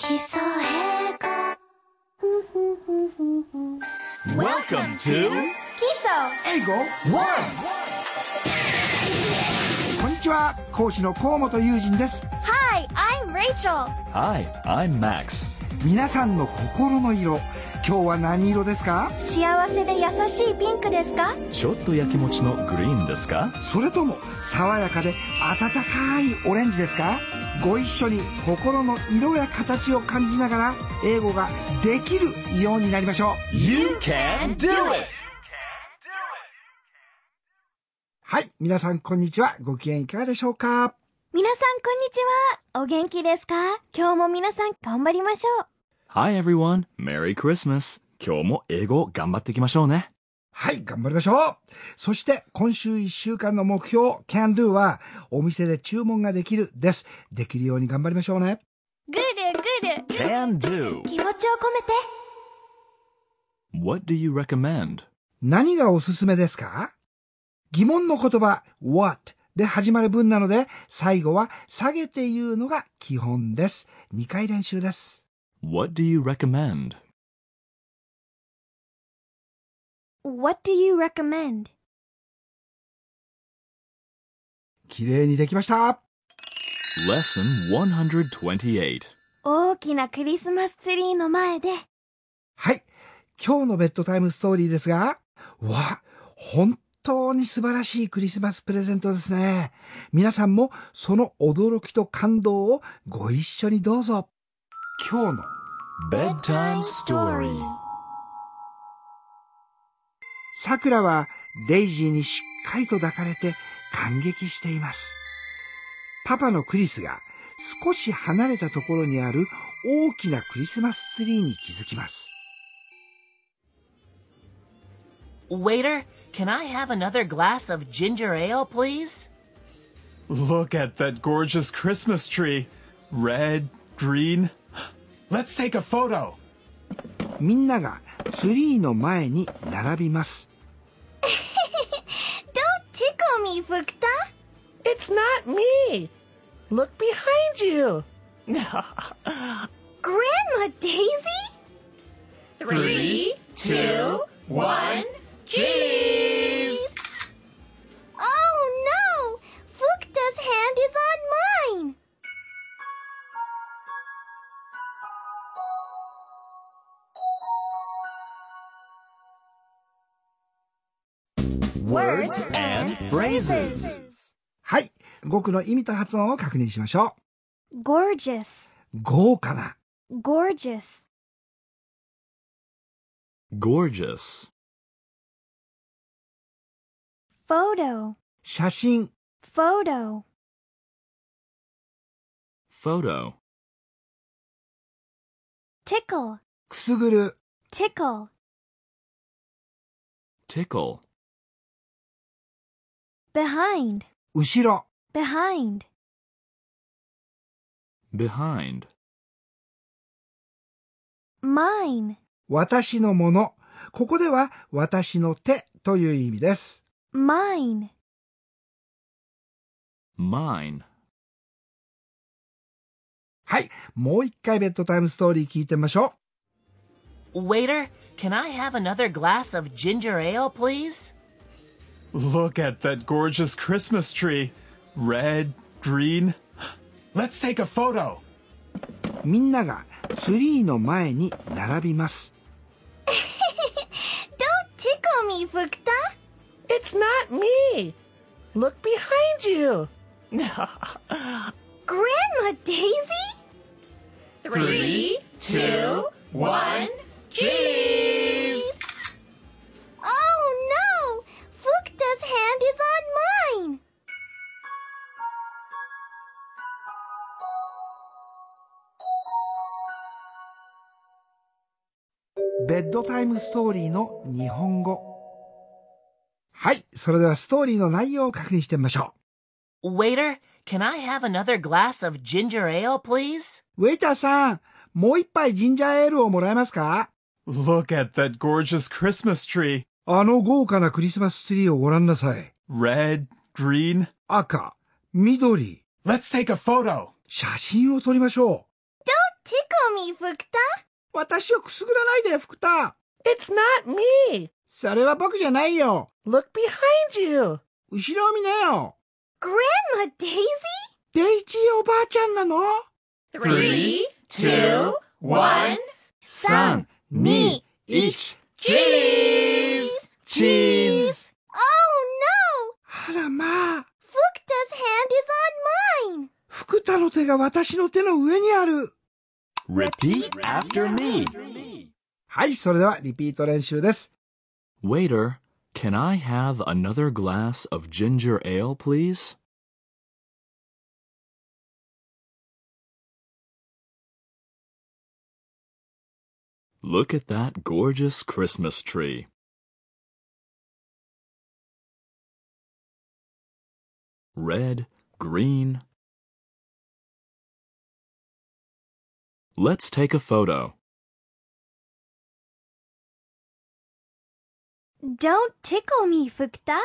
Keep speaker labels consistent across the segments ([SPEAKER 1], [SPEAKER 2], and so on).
[SPEAKER 1] 基礎英語
[SPEAKER 2] Welcome to
[SPEAKER 1] 基礎。
[SPEAKER 3] 英語1こんにちは。講師の河本雄人です。
[SPEAKER 1] Hi, I'm Rachel.
[SPEAKER 2] Hi, I'm Max.
[SPEAKER 3] 皆さんの心の色。今日は何色ですか？
[SPEAKER 1] 幸せで優しいピンクですか？
[SPEAKER 2] ちょっとやきもちのグリーンですか？
[SPEAKER 3] それとも爽やかで温かいオレンジですか？ご一緒に心の色や形を感じながら英語ができるようになりましょう。
[SPEAKER 2] You can do it!
[SPEAKER 3] はい皆さんこんにちは。ご機嫌いかがでしょうか？
[SPEAKER 1] 皆さんこんにちは。お元気ですか？今日も皆さん頑張りましょう。
[SPEAKER 2] Hi everyone, Merry Christmas. 今日も英語頑張っていきましょうね。
[SPEAKER 3] はい、頑張りましょうそして、今週1週間の目標、can do は、お店で注文ができるです。できるように頑張りましょうね。
[SPEAKER 1] ぐるぐる
[SPEAKER 2] Can do.
[SPEAKER 1] 気持ちを込めて
[SPEAKER 2] What do you recommend?
[SPEAKER 3] 何がおすすめですか？疑問の言葉、what で始まる文なので、最後は下げて言うのが基本です。2回練習です。
[SPEAKER 2] What do you recommend?
[SPEAKER 1] What do you recommend?
[SPEAKER 3] 綺麗にできました。
[SPEAKER 2] Lesson 128.
[SPEAKER 1] 大きなクリスマスツリーの前で
[SPEAKER 3] はい。今日のベッドタイムストーリーですが、わ、本当に素晴らしいクリスマスプレゼントですね。皆さんもその驚きと感動をご一緒にどうぞ。今日の
[SPEAKER 2] Bedtime Story.
[SPEAKER 3] 桜はデイジーにしっかりと抱かれて感激しています。パパのクリスが少し離れたところにある大きなクリスマスツリーに気づきます。
[SPEAKER 4] Waiter, can I have another glass of ginger ale, please?
[SPEAKER 5] Look at that gorgeous Christmas tree. Red, green. Let's take a photo.
[SPEAKER 3] みんながツリーの前に並びます。
[SPEAKER 1] Don't tickle me, 福田
[SPEAKER 6] It's not me. Look behind you.
[SPEAKER 1] Grandma Daisy?
[SPEAKER 6] Three, two, one, cheese!
[SPEAKER 2] Words and phrases.
[SPEAKER 3] はい。語句の意味と発音を確認しましょ
[SPEAKER 1] Gorgeous.
[SPEAKER 3] う。豪華な、
[SPEAKER 1] Gorgeous.
[SPEAKER 2] Gorgeous.
[SPEAKER 1] Photo.
[SPEAKER 3] 写真、
[SPEAKER 1] Photo.
[SPEAKER 2] Photo.
[SPEAKER 1] Tickle.
[SPEAKER 3] くすぐる、
[SPEAKER 1] Tickle.
[SPEAKER 2] Tickle.
[SPEAKER 1] Behind.
[SPEAKER 3] 後ろ、
[SPEAKER 1] Behind.
[SPEAKER 2] Behind.
[SPEAKER 1] Mine.
[SPEAKER 3] 私のもの。ここでは私の手という意味です。
[SPEAKER 1] Mine.
[SPEAKER 2] Mine.
[SPEAKER 3] はい。もう一回ベッドタイムストーリー聞いてみましょ
[SPEAKER 4] Waiter, can I have another glass of ginger ale, please?
[SPEAKER 5] Look at that gorgeous Christmas tree. Red, green. Let's take a photo.
[SPEAKER 3] う。みんながツリーの前に並びます。
[SPEAKER 1] Don't tickle me, 福田
[SPEAKER 6] It's not me. Look behind you.
[SPEAKER 1] Grandma Daisy?
[SPEAKER 6] Three, two, one,
[SPEAKER 3] タイムストーリーの日本語。はい。それではストーリーの内容を確認してみましょ
[SPEAKER 4] Waiter, can I have another glass of ginger ale, please?
[SPEAKER 3] う。ウェイターさん、もう一杯ジンジャーエールをもらえますか
[SPEAKER 5] ？Look at that gorgeous Christmas tree.
[SPEAKER 3] あの豪華なクリスマスツリーをご覧なさい。
[SPEAKER 5] Red, green.
[SPEAKER 3] 赤、緑、
[SPEAKER 5] Let's take a photo.
[SPEAKER 3] 写真を撮りましょ
[SPEAKER 1] Tickle me, 福田
[SPEAKER 3] 私をくすぐらないで、福田。
[SPEAKER 6] It's not me.
[SPEAKER 3] それは僕じゃないよ。
[SPEAKER 6] Look behind you.
[SPEAKER 3] 後ろを見なよ。
[SPEAKER 1] Grandma Daisy?
[SPEAKER 3] デイジーおばあちゃんなの
[SPEAKER 1] Three, two, one,
[SPEAKER 2] 三、二、一、
[SPEAKER 1] チーズ
[SPEAKER 2] チーズ
[SPEAKER 1] Oh no!
[SPEAKER 3] あらまあ。
[SPEAKER 1] Fukta's hand is on mine!
[SPEAKER 3] 福田の手が私の手の上にある。
[SPEAKER 2] Repeat after me.
[SPEAKER 3] はい、それではリピート練習です。
[SPEAKER 2] Waiter, can I have another glass of ginger ale, please? Look at that gorgeous Christmas tree. Red, green. Let's take a photo.
[SPEAKER 1] Don't tickle me, Fukta.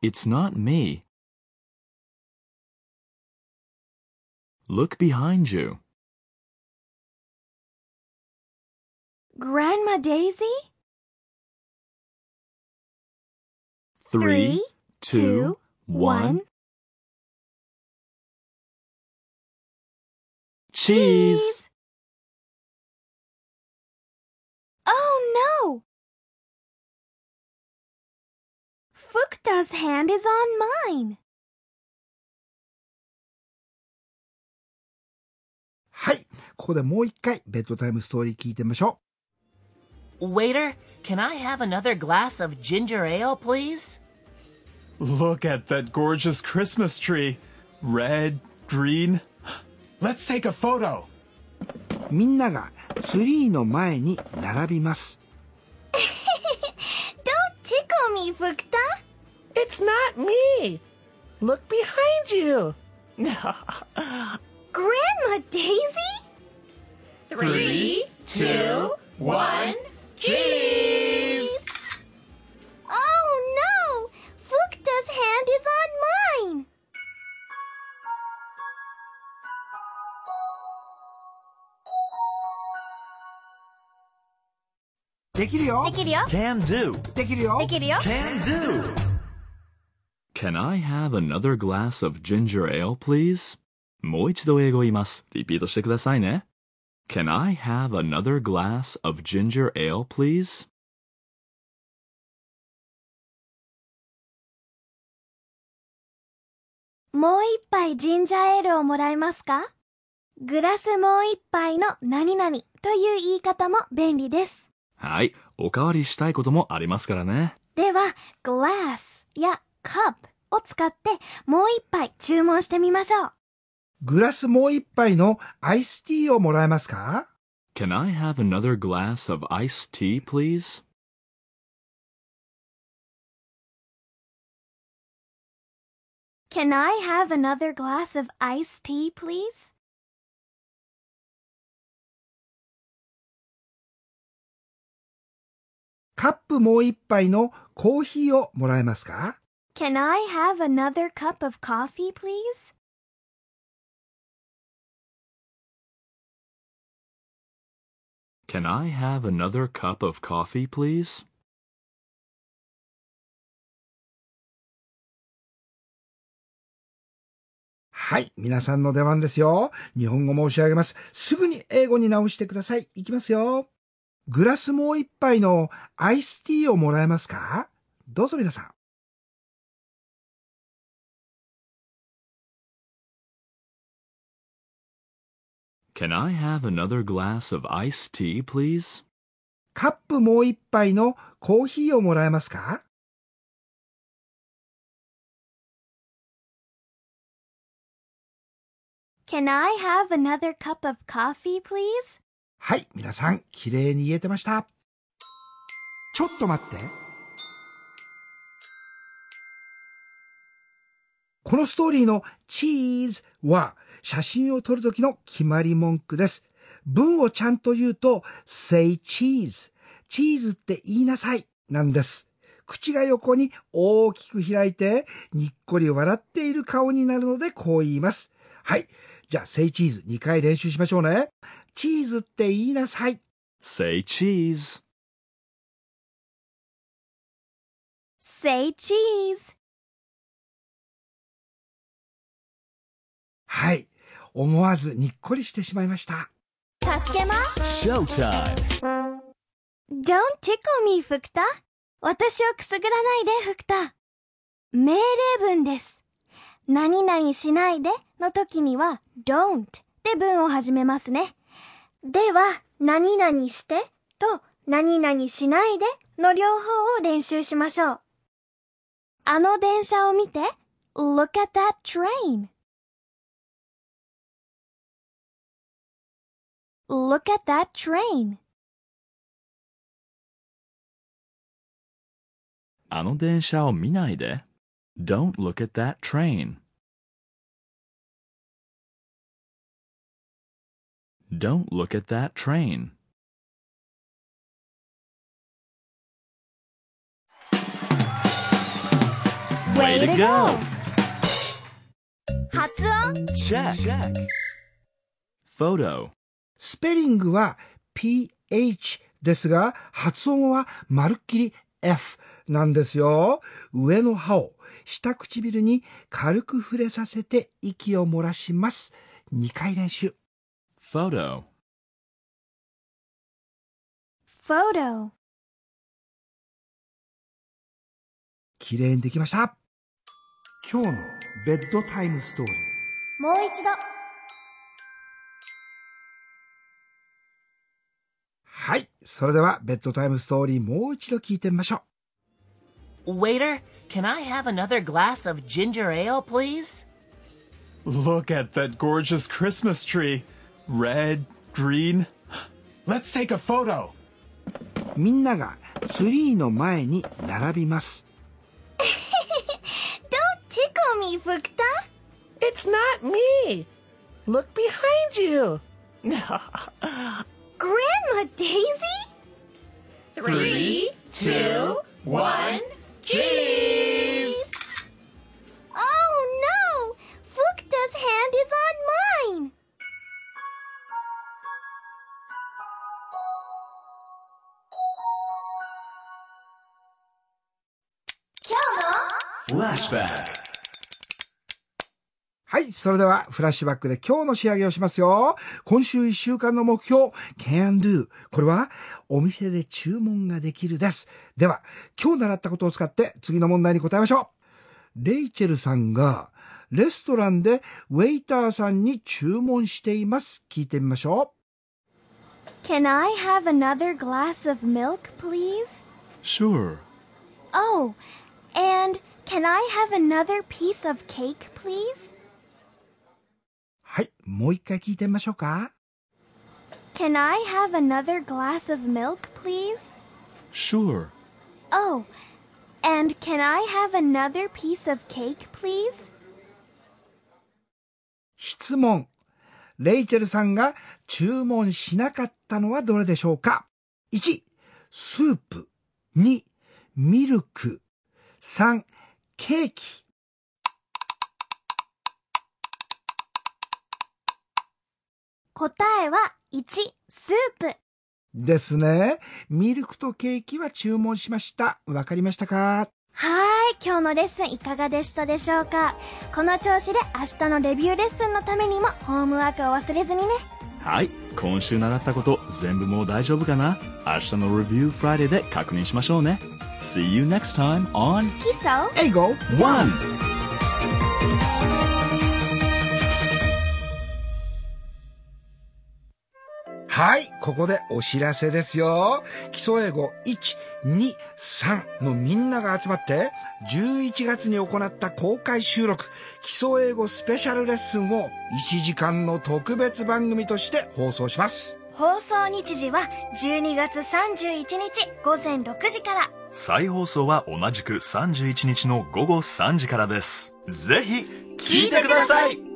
[SPEAKER 2] It's not me. Look behind you.
[SPEAKER 1] Grandma Daisy?
[SPEAKER 2] Three, two, one. Cheese!
[SPEAKER 1] Fukta's hand is on mine.
[SPEAKER 3] はい、ここでもう一回ベッドタイムストーリー聞いてみましょ
[SPEAKER 4] Waiter, can I have another glass of ginger ale, please?
[SPEAKER 5] Look at that gorgeous Christmas tree. Red, green. Let's take a photo.
[SPEAKER 3] う。みんながツリーの前に並びます。
[SPEAKER 1] Don't tickle me, Fukta.
[SPEAKER 6] It's not me. Look behind you.
[SPEAKER 1] Grandma Daisy?
[SPEAKER 4] Three, two, one, cheese!
[SPEAKER 1] Oh no! Fukta's hand is on mine.
[SPEAKER 3] できるよ
[SPEAKER 1] できるよ
[SPEAKER 2] Can do.
[SPEAKER 3] できるよ
[SPEAKER 1] できるよ
[SPEAKER 2] Can do. Can I have another glass of ginger ale, please? もう一度英語言います。リピートしてくださいね。Can I have another glass of ginger ale, please?
[SPEAKER 1] もう一杯ジンジャーエールをもらえますかグラスもう一杯の何々という言い方も便利です。
[SPEAKER 2] はい。おかわりしたいこともありますからね。
[SPEAKER 1] では、glass や cup を使ってもう一杯注文してみましょう。
[SPEAKER 3] グラスもう一杯のアイスティーをもらえますか
[SPEAKER 2] Can I have another glass of iced tea, please?
[SPEAKER 1] Can I have another glass of iced tea, please?
[SPEAKER 3] カップもう一杯のコーヒーをもらえますか
[SPEAKER 1] Can I have another cup of coffee, please?
[SPEAKER 2] Can I have another cup of coffee, please?
[SPEAKER 3] はい、皆さんの出番ですよ。日本語申し上げます。すぐに英語に直してください。いきますよ。グラスもう一杯のアイスティーをもらえますか？どうぞ皆さん。
[SPEAKER 2] Can I have another glass of iced tea, please?
[SPEAKER 3] カップもう一杯のコーヒーをもらえますか
[SPEAKER 1] Can I have another cup of coffee, please?
[SPEAKER 3] はい、皆さん、綺麗に言えてました。ちょっと待って。このストーリーのチーズは写真を撮るときの決まり文句です。文をちゃんと言うと say cheese。チーズって言いなさいなんです。く口が横に大きく開いて、にっこり笑っている顔になるのでこう言います。はい。じゃあ、say チーズ2回練習しましょうね。チーズって言いなさい。
[SPEAKER 2] Say cheese.
[SPEAKER 1] Say cheese.
[SPEAKER 3] はい。思わずにっこりしてしまいました。
[SPEAKER 1] 助けま？す
[SPEAKER 2] Showtime.
[SPEAKER 1] Don't tickle me, ふくた。私をくすぐらないで、ふくた。命令文です。何々しないでの時には don't で文を始めますね。では、何々してと何々しないでの両方を練習しましょう。あの電車を見て。Look at that train. Look at that train.
[SPEAKER 2] あの電車を見ないで。Don't look at that train. Don't look at that train.
[SPEAKER 1] Way to go! 発音
[SPEAKER 2] Check. Photo.
[SPEAKER 3] スペリングは ph ですが、発音はまるっきり f なんですよ。上の歯を下唇に軽く触れさせて息を漏らします。2回練習。
[SPEAKER 2] Photo.
[SPEAKER 1] photo
[SPEAKER 3] 綺麗にできました。今日のベッドタイムストーリー。
[SPEAKER 1] もう一度
[SPEAKER 3] はい。それではベッドタイムストーリーもう一度聞いてみましょう。
[SPEAKER 4] Waiter, can I have another glass of ginger ale, please?
[SPEAKER 5] Look at that gorgeous Christmas tree. Red, green. Let's take a photo.
[SPEAKER 3] みんながツリーの前に並びます。
[SPEAKER 1] Don't tickle me, ふくた
[SPEAKER 6] It's not me. Look behind you.
[SPEAKER 1] Grandma Daisy?
[SPEAKER 6] Three, two, one,
[SPEAKER 1] cheese! Oh no! Fukta's hand is on mine!
[SPEAKER 2] Flashback.
[SPEAKER 3] はい。それではフラッシュバックで今日の仕上げをしますよ。今週一週間の目標、can do。これはお店で注文ができるです。では、今日習ったことを使って次の問題に答えましょう。レイチェルさんがレストランでウェイターさんに注文しています。聞いてみましょ
[SPEAKER 1] Can I have another glass of milk, please?
[SPEAKER 2] Sure.
[SPEAKER 1] Oh, and can I have another piece of cake, please?
[SPEAKER 3] う。はい。もう一回聞いてみましょうか。
[SPEAKER 1] Can I have another glass of milk, please?
[SPEAKER 2] Sure.
[SPEAKER 1] Oh, and can I have another piece of cake, please?
[SPEAKER 3] 質問。レイチェルさんが注文しなかったのはどれでしょうか ?1、スープ。2、ミルク。3、ケーキ。
[SPEAKER 1] 答えは1、スープ。
[SPEAKER 3] ですね。ミルクとケーキは注文しました。わかりましたか？
[SPEAKER 1] はーい、今日のレッスンいかがでしたでしょうか？この調子で明日のレビューレッスンのためにもホームワークを忘れずにね。
[SPEAKER 2] はい。今週習ったこと全部もう大丈夫かな？明日の Review Friday で確認しましょうね。See you next time on
[SPEAKER 1] 基礎
[SPEAKER 3] 英語
[SPEAKER 2] One!
[SPEAKER 3] はい、ここでお知らせですよ。基礎英語1、2、3のみんなが集まって、11月に行った公開収録、基礎英語スペシャルレッスンを1時間の特別番組として放送します。
[SPEAKER 1] 放送日時は12月31日午前6時から。
[SPEAKER 2] 再放送は同じく31日の午後3時からです。ぜひ、聞いてください